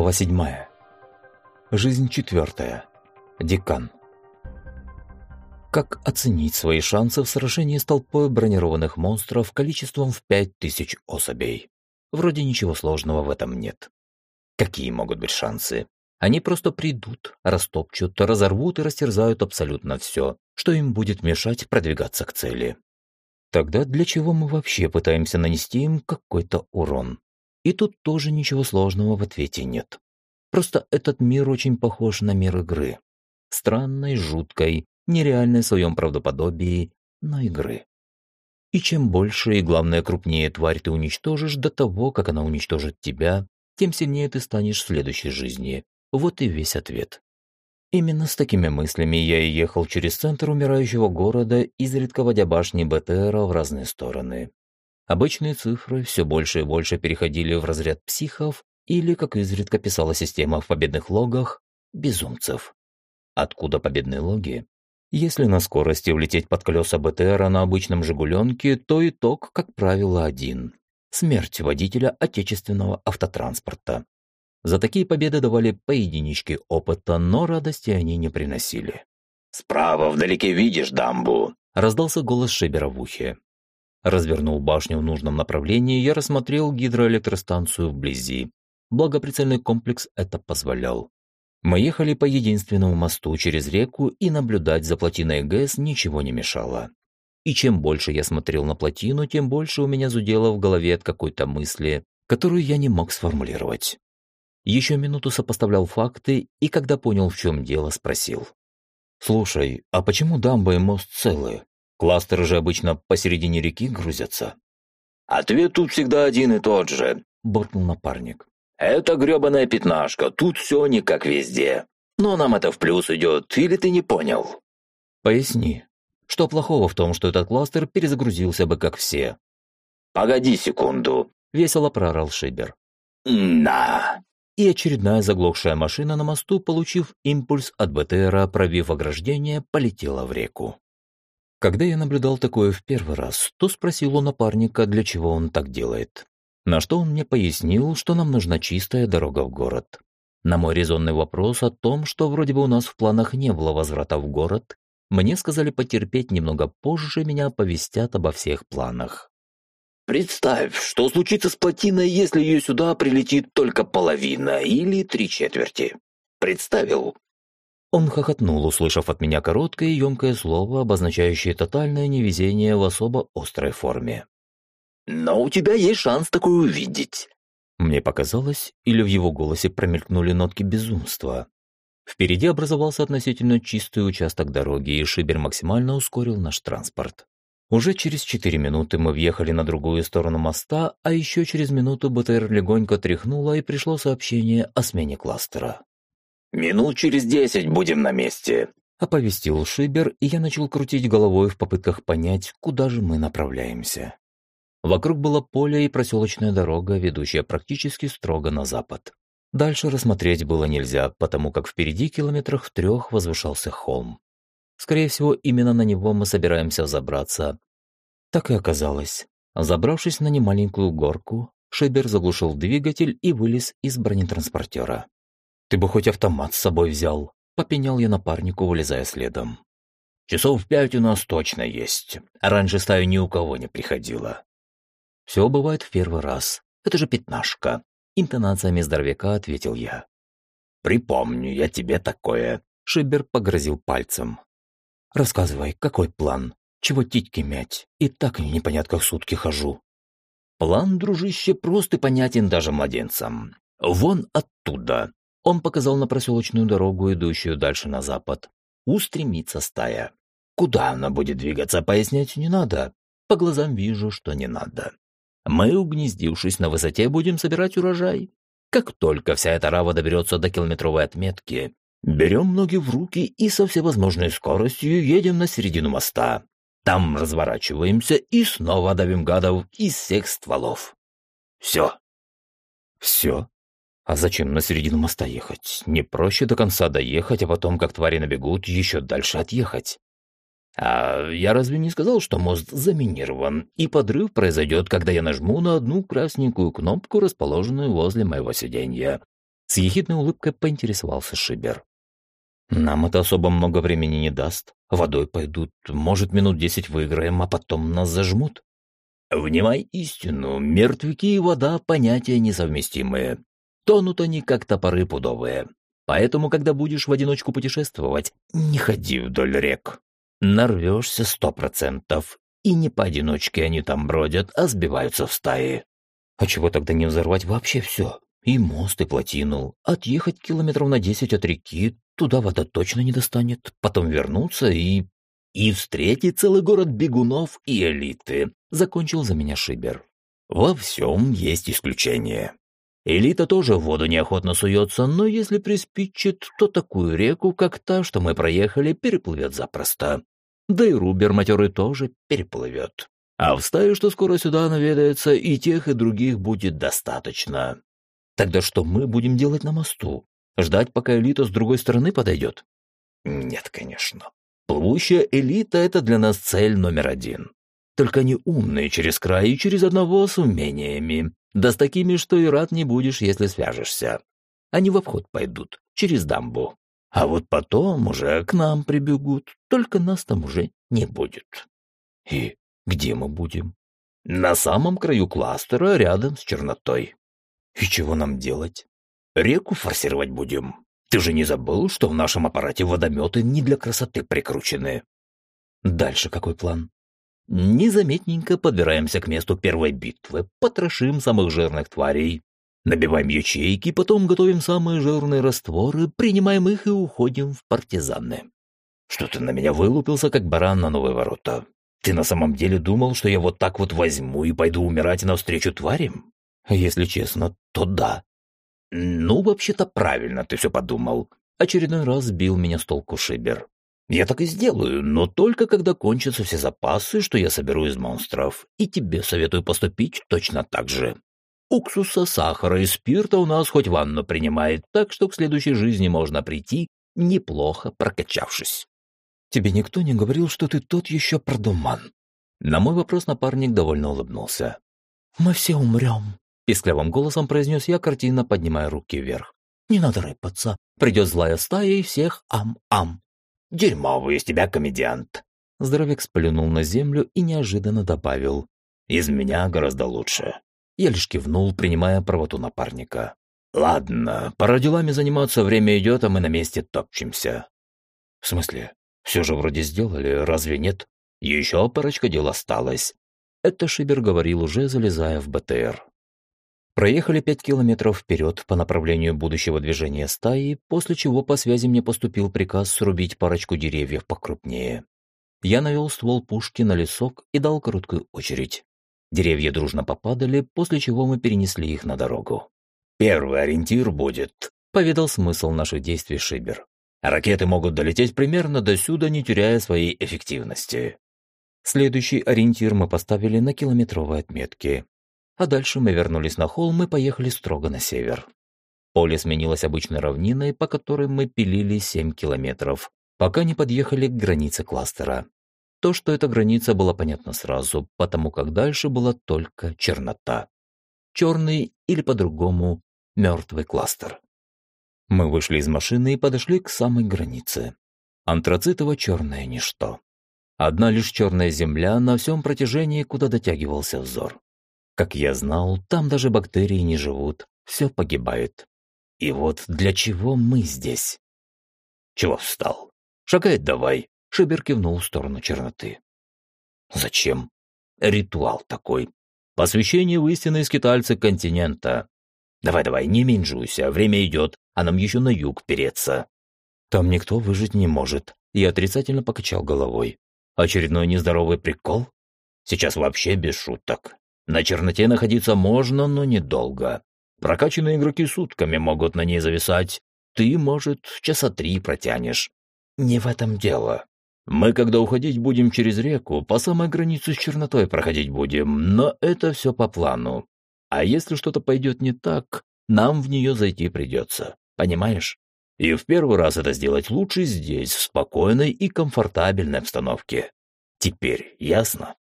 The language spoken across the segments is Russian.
Глава 7. Жизнь четвертая. Декан. Как оценить свои шансы в сражении с толпой бронированных монстров количеством в 5000 особей? Вроде ничего сложного в этом нет. Какие могут быть шансы? Они просто придут, растопчут, разорвут и растерзают абсолютно все, что им будет мешать продвигаться к цели. Тогда для чего мы вообще пытаемся нанести им какой-то урон? И тут тоже ничего сложного в ответе нет. Просто этот мир очень похож на мир игры. Странной, жуткой, нереальной в своем правдоподобии, но игры. И чем больше и, главное, крупнее тварь ты уничтожишь до того, как она уничтожит тебя, тем сильнее ты станешь в следующей жизни. Вот и весь ответ. Именно с такими мыслями я и ехал через центр умирающего города, изредка водя башни БТРа в разные стороны. Обычные цифры все больше и больше переходили в разряд психов или, как изредка писала система в победных логах, безумцев. Откуда победные логи? Если на скорости влететь под колеса БТРа на обычном «Жигуленке», то итог, как правило, один – смерть водителя отечественного автотранспорта. За такие победы давали по единичке опыта, но радости они не приносили. «Справа вдалеке видишь дамбу?» – раздался голос Шибера в ухе. Развернул башню в нужном направлении, я рассмотрел гидроэлектростанцию вблизи. Благо прицельный комплекс это позволял. Мы ехали по единственному мосту через реку, и наблюдать за плотиной ГЭС ничего не мешало. И чем больше я смотрел на плотину, тем больше у меня зудело в голове от какой-то мысли, которую я не мог сформулировать. Еще минуту сопоставлял факты, и когда понял, в чем дело, спросил. «Слушай, а почему дамба и мост целые? Кластеры же обычно посередине реки грузятся. «Ответ тут всегда один и тот же», – буркнул напарник. «Это грёбаная пятнашка, тут все не как везде. Но нам это в плюс идет, или ты не понял?» «Поясни, что плохого в том, что этот кластер перезагрузился бы как все?» «Погоди секунду», – весело проорал Шибер. «На!» И очередная заглохшая машина на мосту, получив импульс от БТРа, пробив ограждение, полетела в реку. Когда я наблюдал такое в первый раз, то спросил у напарника, для чего он так делает. На что он мне пояснил, что нам нужна чистая дорога в город. На мой резонный вопрос о том, что вроде бы у нас в планах не было возврата в город, мне сказали потерпеть немного позже, меня оповестят обо всех планах. «Представь, что случится с плотиной, если ее сюда прилетит только половина или три четверти. Представил?» Он хохотнул, услышав от меня короткое и емкое слово, обозначающее тотальное невезение в особо острой форме. «Но у тебя есть шанс такое увидеть». Мне показалось, или в его голосе промелькнули нотки безумства. Впереди образовался относительно чистый участок дороги, и Шибер максимально ускорил наш транспорт. Уже через четыре минуты мы въехали на другую сторону моста, а еще через минуту БТР легонько тряхнуло и пришло сообщение о смене кластера. «Минут через десять будем на месте», — оповестил Шибер, и я начал крутить головой в попытках понять, куда же мы направляемся. Вокруг было поле и проселочная дорога, ведущая практически строго на запад. Дальше рассмотреть было нельзя, потому как впереди километрах в трех возвышался холм. Скорее всего, именно на него мы собираемся забраться. Так и оказалось. Забравшись на немаленькую горку, Шибер заглушил двигатель и вылез из бронетранспортера. «Ты бы хоть автомат с собой взял», — попенял я напарнику, вылезая следом. «Часов пять у нас точно есть. Раньше стаю ни у кого не приходило». «Все бывает в первый раз. Это же пятнашка», — интонациями здоровяка ответил я. «Припомню я тебе такое», — Шибер погрозил пальцем. «Рассказывай, какой план? Чего титьки мять? И так в непонятках сутки хожу». «План, дружище, прост и понятен даже младенцам. Вон оттуда. Он показал на проселочную дорогу, идущую дальше на запад. Устремится стая. Куда она будет двигаться, пояснять не надо. По глазам вижу, что не надо. Мы, угнездившись на высоте, будем собирать урожай. Как только вся эта рава доберется до километровой отметки, берем ноги в руки и со всевозможной скоростью едем на середину моста. Там разворачиваемся и снова давим гадов из всех стволов. Все. Все? А зачем на середину моста ехать? Не проще до конца доехать, а потом, как твари набегут, еще дальше отъехать. А я разве не сказал, что мост заминирован, и подрыв произойдет, когда я нажму на одну красненькую кнопку, расположенную возле моего сиденья? С ехидной улыбкой поинтересовался Шибер. Нам это особо много времени не даст. Водой пойдут, может, минут десять выиграем, а потом нас зажмут. Внимай истину, мертвяки и вода – понятия несовместимые. Тонут они, как топоры пудовые. Поэтому, когда будешь в одиночку путешествовать, не ходи вдоль рек. Нарвешься сто процентов. И не поодиночке они там бродят, а сбиваются в стаи. А чего тогда не взорвать вообще все? И мост, и плотину. Отъехать километров на десять от реки, туда вода точно не достанет. Потом вернуться и... И встретить целый город бегунов и элиты. Закончил за меня Шибер. Во всем есть исключение. Элита тоже в воду неохотно суется, но если приспичит, то такую реку, как та, что мы проехали, переплывет запросто. Да и Рубер матерый тоже переплывет. А в стае, что скоро сюда наведается, и тех, и других будет достаточно. Тогда что мы будем делать на мосту? Ждать, пока элита с другой стороны подойдет? Нет, конечно. Плывущая элита — это для нас цель номер один. Только они умные через край и через одного с умениями. Да с такими, что и рад не будешь, если свяжешься. Они в обход пойдут, через дамбу. А вот потом уже к нам прибегут, только нас там уже не будет. И где мы будем? На самом краю кластера, рядом с чернотой. И чего нам делать? Реку форсировать будем. Ты же не забыл, что в нашем аппарате водометы не для красоты прикручены? Дальше какой план? Незаметненько подбираемся к месту первой битвы, потрошим самых жирных тварей, набиваем ячейки, потом готовим самые жирные растворы, принимаем их и уходим в партизаны. Что ты на меня вылупился, как баран на новые ворота? Ты на самом деле думал, что я вот так вот возьму и пойду умирать навстречу тварям? Если честно, то да. Ну, вообще-то правильно ты все подумал. Очередной раз сбил меня с толку Шибер. Я так и сделаю, но только когда кончатся все запасы, что я соберу из монстров. И тебе советую поступить точно так же. Уксуса, сахара и спирта у нас хоть ванну принимает, так что к следующей жизни можно прийти, неплохо прокачавшись. Тебе никто не говорил, что ты тот еще продуман? На мой вопрос напарник довольно улыбнулся. Мы все умрем, писклявым голосом произнес я, картина, поднимая руки вверх. Не надо рыпаться. Придет злая стая и всех ам-ам. «Дерьмовый из тебя комедиант!» Здоровяк сплюнул на землю и неожиданно добавил. «Из меня гораздо лучше». Я лишь кивнул, принимая правоту напарника. «Ладно, пора делами заниматься, время идет, а мы на месте топчемся». «В смысле? Все же вроде сделали, разве нет? Еще парочка дел осталось». Это Шибер говорил уже, залезая в БТР. Проехали пять километров вперед по направлению будущего движения стаи, после чего по связи мне поступил приказ срубить парочку деревьев покрупнее. Я навел ствол пушки на лесок и дал короткую очередь. Деревья дружно попадали, после чего мы перенесли их на дорогу. «Первый ориентир будет», — поведал смысл наших действий Шибер. «Ракеты могут долететь примерно до сюда, не теряя своей эффективности». Следующий ориентир мы поставили на километровой отметке, а дальше мы вернулись на холм и поехали строго на север. Поле сменилось обычной равниной, по которой мы пилили 7 километров, пока не подъехали к границе кластера. То, что эта граница, было понятно сразу, потому как дальше была только чернота. Черный или по-другому мертвый кластер. Мы вышли из машины и подошли к самой границе. Антрацитово-черное ничто. Одна лишь черная земля на всем протяжении, куда дотягивался взор. Как я знал, там даже бактерии не живут, все погибает. И вот для чего мы здесь? Чего встал? Шагай давай. Шибер кивнул в сторону черноты. Зачем? Ритуал такой. Посвящение в истинные скитальцы континента. Давай-давай, не меньжуйся, время идет, а нам еще на юг переться. Там никто выжить не может. Я отрицательно покачал головой. Очередной нездоровый прикол? Сейчас вообще без шуток. На черноте находиться можно, но недолго. Прокачанные игроки сутками могут на ней зависать. Ты, может, часа три протянешь. Не в этом дело. Мы, когда уходить будем через реку, по самой границе с чернотой проходить будем, но это все по плану. А если что-то пойдет не так, нам в нее зайти придется. Понимаешь? И в первый раз это сделать лучше здесь, в спокойной и комфортабельной обстановке. Теперь ясно?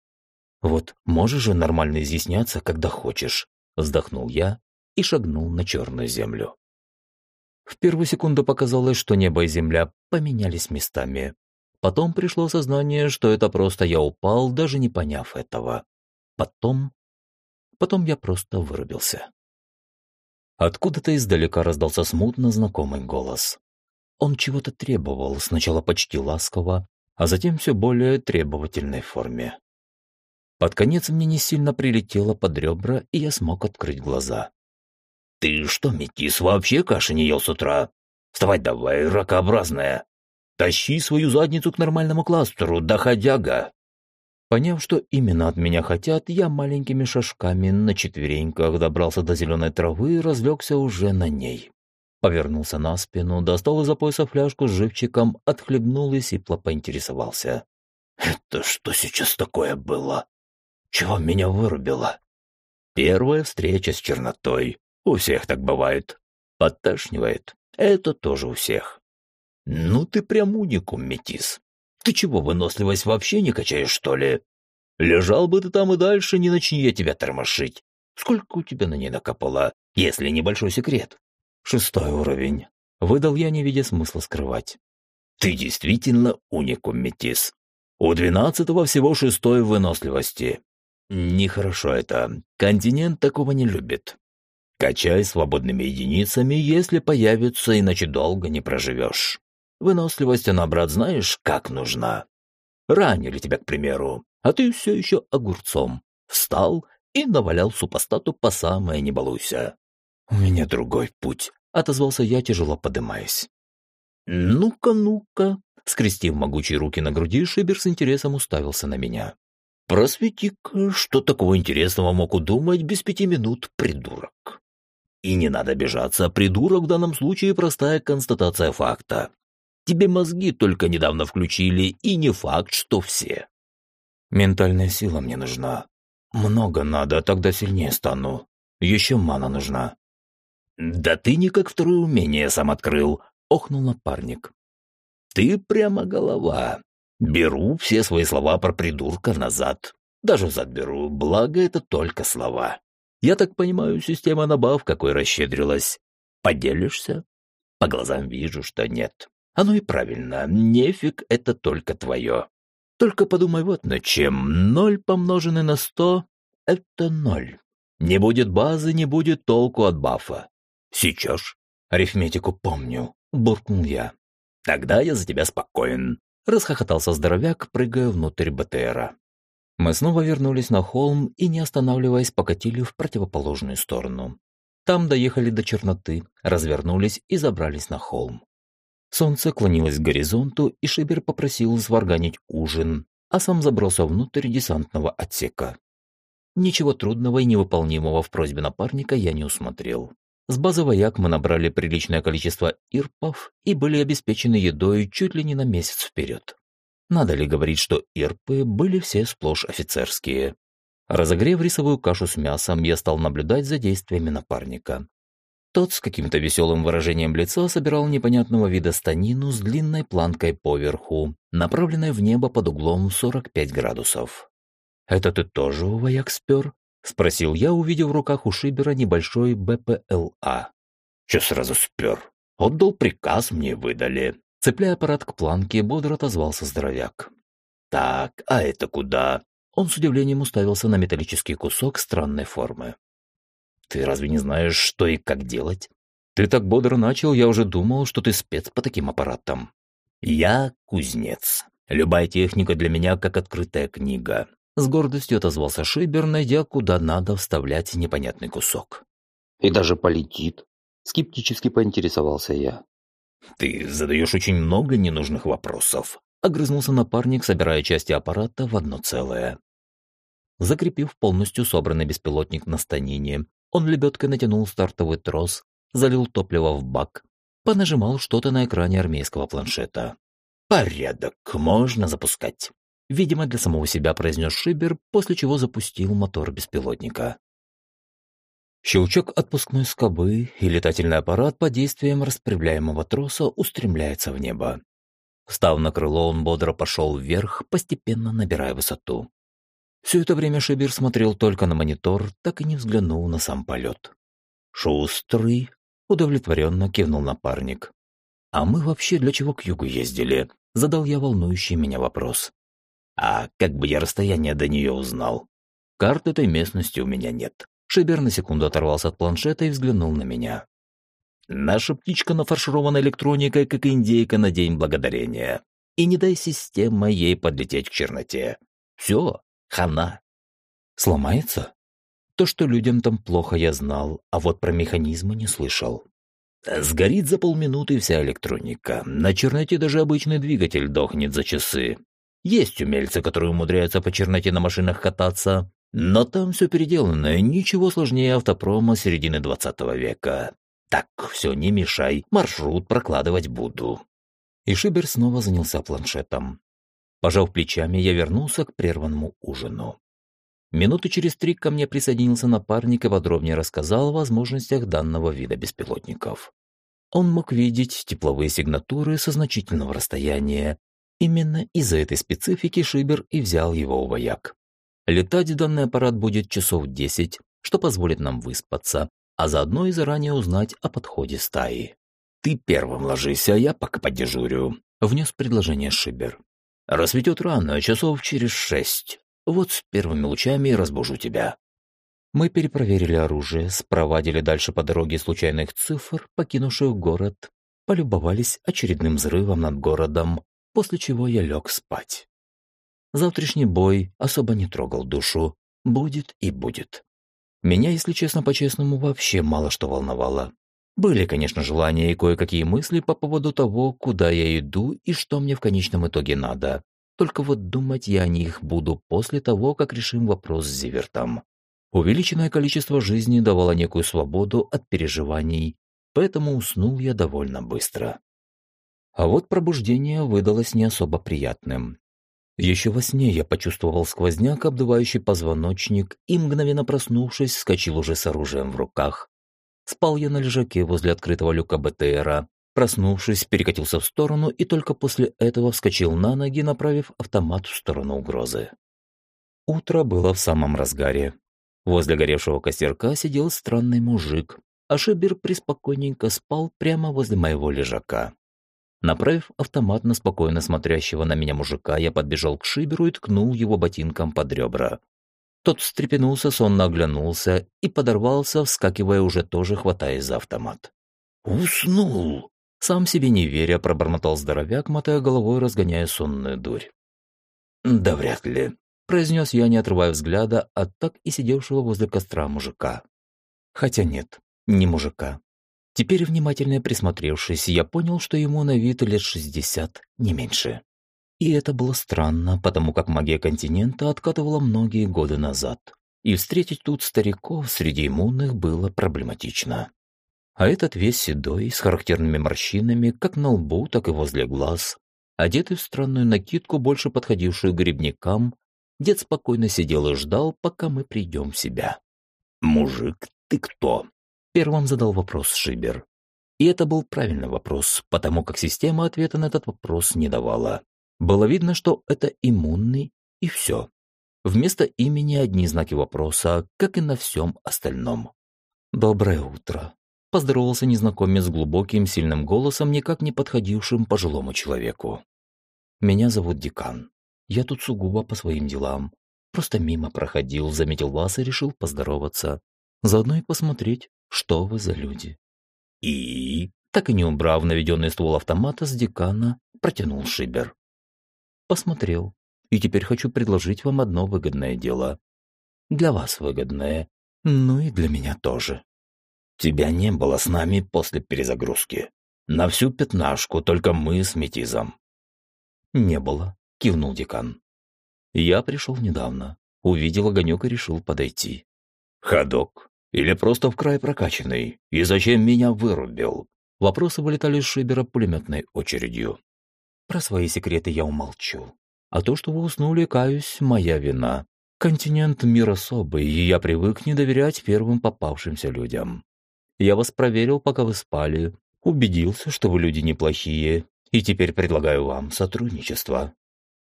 «Вот можешь же нормально изъясняться, когда хочешь», – вздохнул я и шагнул на черную землю. В первую секунду показалось, что небо и земля поменялись местами. Потом пришло сознание, что это просто я упал, даже не поняв этого. Потом... Потом я просто вырубился. Откуда-то издалека раздался смутно знакомый голос. Он чего-то требовал, сначала почти ласково, а затем все более требовательной форме. Под конец мне не сильно прилетело под ребра, и я смог открыть глаза. «Ты что, метис, вообще каши не ел с утра? Вставай давай, ракообразная! Тащи свою задницу к нормальному кластеру, доходяга!» Поняв, что именно от меня хотят, я маленькими шажками на четвереньках добрался до зеленой травы и разлегся уже на ней. Повернулся на спину, достал из-за пояса фляжку с живчиком, отхлебнул и сипло поинтересовался. «Это что сейчас такое было? Чего меня вырубило?» «Первая встреча с чернотой. У всех так бывает. Подташнивает. Это тоже у всех». «Ну ты прям уникум, метис. Ты чего, выносливость вообще не качаешь, что ли? Лежал бы ты там и дальше, не начни я тебя тормошить. Сколько у тебя на ней накопало, если небольшой секрет? Шестой уровень. Выдал я, не видя смысла скрывать. Ты действительно уникум, метис. У двенадцатого всего шестой выносливости. Нехорошо это. Континент такого не любит. Качай свободными единицами, если появится, иначе долго не проживешь. Выносливость она, брат, знаешь, как нужна. Ранили тебя, к примеру, а ты все еще огурцом. Встал и навалял супостату по самое не балуйся. У меня другой путь, отозвался я, тяжело подымаясь. Ну-ка, ну-ка, скрестив могучие руки на груди, Шибер с интересом уставился на меня. Просвети-ка, что такого интересного мог удумать без пяти минут, придурок. И не надо обижаться, придурок в данном случае простая констатация факта. Тебе мозги только недавно включили, и не факт, что все. Ментальная сила мне нужна. Много надо, тогда сильнее стану. Еще мана нужна. Да ты не как второе умение сам открыл, охнул напарник. Ты прямо голова. Беру все свои слова про придурка назад. Даже взад беру, благо это только слова. Я так понимаю, система набав какой расщедрилась. Поделишься? По глазам вижу, что нет. Оно и правильно, нефиг это только твое. Только подумай вот над чем. Ноль помноженный на сто — это ноль. Не будет базы, не будет толку от бафа. Сейчас арифметику помню, буркнул я. Тогда я за тебя спокоен. Расхохотался здоровяк, прыгая внутрь БТРа. Мы снова вернулись на холм и, не останавливаясь, покатили в противоположную сторону. Там доехали до черноты, развернулись и забрались на холм. Солнце клонилось к горизонту, и Шибер попросил сварганить ужин, а сам забрался внутрь десантного отсека. Ничего трудного и невыполнимого в просьбе напарника я не усмотрел. С базы вояк мы набрали приличное количество ирпов и были обеспечены едой чуть ли не на месяц вперед. Надо ли говорить, что ирпы были все сплошь офицерские. Разогрев рисовую кашу с мясом, я стал наблюдать за действиями напарника. Тот с каким-то веселым выражением лица собирал непонятного вида станину с длинной планкой поверху, направленной в небо под углом 45 градусов. «Это ты тоже у вояк спер?» — спросил я, увидев в руках у Шибера небольшой БПЛА. «Че сразу спер? Отдал приказ, мне выдали». Цепляя аппарат к планке, бодро отозвался здоровяк. «Так, а это куда?» Он с удивлением уставился на металлический кусок странной формы. Ты разве не знаешь, что и как делать? Ты так бодро начал, я уже думал, что ты спец по таким аппаратам. Я кузнец. Любая техника для меня как открытая книга. С гордостью отозвался Шибер, найдя, куда надо вставлять непонятный кусок. И даже полетит. Скептически поинтересовался я. Ты задаешь очень много ненужных вопросов. Огрызнулся напарник, собирая части аппарата в одно целое. Закрепив полностью собранный беспилотник на станине, он лебедкой натянул стартовый трос, залил топливо в бак, понажимал что-то на экране армейского планшета. «Порядок, можно запускать», — видимо, для самого себя произнес Шибер, после чего запустил мотор беспилотника. Щелчок отпускной скобы, и летательный аппарат под действием распрямляемого троса устремляется в небо. Встав на крыло, он бодро пошел вверх, постепенно набирая высоту. Все это время Шибир смотрел только на монитор, так и не взглянул на сам полет. «Шустрый», Удовлетворенно кивнул напарник. «А мы вообще для чего к югу ездили?» Задал я волнующий меня вопрос. «А как бы я расстояние до нее узнал? Карты этой местности у меня нет». Шибер на секунду оторвался от планшета и взглянул на меня. «Наша птичка нафарширована электроникой, как индейка на День Благодарения. И не дай система ей подлететь к черноте. Все, хана». «Сломается?» То, что людям там плохо, я знал, а вот про механизмы не слышал. Сгорит за полминуты вся электроника. На черноте даже обычный двигатель дохнет за часы. Есть умельцы, которые умудряются по черноте на машинах кататься, но там все переделано, ничего сложнее автопрома середины 20 века. Так, все, не мешай, маршрут прокладывать буду. И Шибер снова занялся планшетом. Пожав плечами, я вернулся к прерванному ужину. Минуты через три ко мне присоединился напарник и подробнее рассказал о возможностях данного вида беспилотников. Он мог видеть тепловые сигнатуры со значительного расстояния. Именно из-за этой специфики Шибер и взял его у вояк. Летать данный аппарат будет часов 10, что позволит нам выспаться, а заодно и заранее узнать о подходе стаи. «Ты первым ложись, а я пока подежурю», — внес предложение Шибер. «Рассветет рано, часов через шесть. Вот с первыми лучами разбужу тебя». Мы перепроверили оружие, спровадили дальше по дороге случайных цифр, покинувших город, полюбовались очередным взрывом над городом, после чего я лег спать. Завтрашний бой особо не трогал душу. Будет и будет. Меня, если честно, по-честному, вообще мало что волновало. Были, конечно, желания и кое-какие мысли по поводу того, куда я иду и что мне в конечном итоге надо. Только вот думать я о них буду после того, как решим вопрос с Зивертом. Увеличенное количество жизни давало некую свободу от переживаний, поэтому уснул я довольно быстро. А вот пробуждение выдалось не особо приятным. Еще во сне я почувствовал сквозняк, обдувающий позвоночник, и, мгновенно проснувшись, вскочил уже с оружием в руках. Спал я на лежаке возле открытого люка БТРа, Проснувшись, перекатился в сторону и только после этого вскочил на ноги, направив автомат в сторону угрозы. Утро было в самом разгаре. Возле горевшего костерка сидел странный мужик, а Шибер преспокойненько спал прямо возле моего лежака. Направив автомат на спокойно смотрящего на меня мужика, я подбежал к Шиберу и ткнул его ботинком под ребра. Тот встрепенулся, сонно оглянулся и подорвался, вскакивая уже тоже, хватаясь за автомат. «Уснул!» Сам себе не веря, пробормотал здоровяк, мотая головой, разгоняя сонную дурь. «Да вряд ли», — произнес я, не отрывая взгляда от так и сидевшего возле костра мужика. Хотя нет, не мужика. Теперь, внимательно присмотревшись, я понял, что ему на вид лет шестьдесят, не меньше. И это было странно, потому как магия континента откатывала многие годы назад. И встретить тут стариков среди иммунных было проблематично. А этот весь седой, с характерными морщинами, как на лбу, так и возле глаз, одетый в странную накидку, больше подходившую грибникам, дед спокойно сидел и ждал, пока мы придем в себя. «Мужик, ты кто?» — первым задал вопрос Шибер. И это был правильный вопрос, потому как система ответа на этот вопрос не давала. Было видно, что это иммунный, и все. Вместо имени одни знаки вопроса, как и на всем остальном. «Доброе утро», Поздоровался незнакомец глубоким, сильным голосом, никак не подходившим пожилому человеку. «Меня зовут Декан. Я тут сугубо по своим делам. Просто мимо проходил, заметил вас и решил поздороваться. Заодно и посмотреть, что вы за люди». «И?» Так и не убрав наведенный ствол автомата с декана, протянул Шибер. «Посмотрел. И теперь хочу предложить вам одно выгодное дело. Для вас выгодное, ну и для меня тоже». Тебя не было с нами после перезагрузки. На всю пятнашку только мы с Метизом». «Не было», — кивнул декан. «Я пришел недавно, увидел огонек и решил подойти». «Ходок? Или просто в край прокачанный? И зачем меня вырубил?» Вопросы вылетали из Шибера пулеметной очередью. Про свои секреты я умолчу. А то, что вы уснули, каюсь, моя вина. Континент мир особый, и я привык не доверять первым попавшимся людям. Я вас проверил, пока вы спали, убедился, что вы люди неплохие, и теперь предлагаю вам сотрудничество».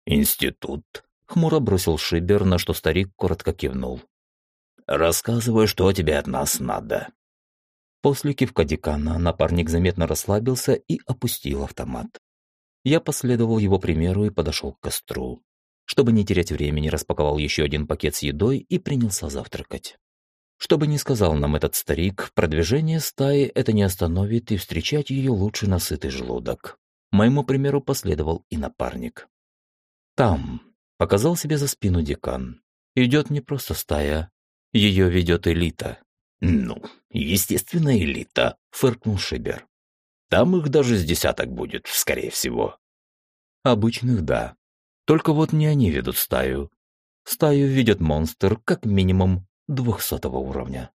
«Институт», — хмуро бросил Шибер, на что старик коротко кивнул. «Рассказывай, что тебе от нас надо». После кивка декана напарник заметно расслабился и опустил автомат. Я последовал его примеру и подошел к костру. Чтобы не терять времени, распаковал еще один пакет с едой и принялся завтракать. Что бы ни сказал нам этот старик, продвижение стаи это не остановит, и встречать ее лучше на сытый желудок. Моему примеру последовал и напарник. Там, показал себе за спину декан, идет не просто стая, ее ведет элита. «Ну, естественно, элита», — фыркнул Шибер. «Там их даже с десяток будет, скорее всего». «Обычных, да. Только вот не они ведут стаю. Стаю ведет монстр, как минимум, двухсотого уровня.